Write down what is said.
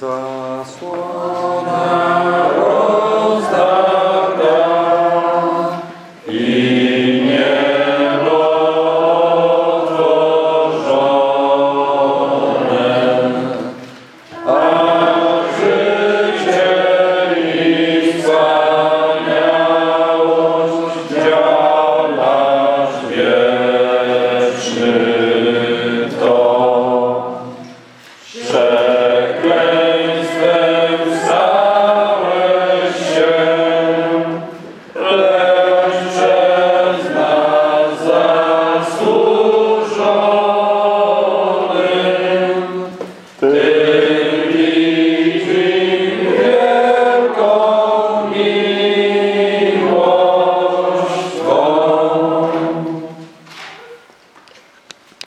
Царство Наше.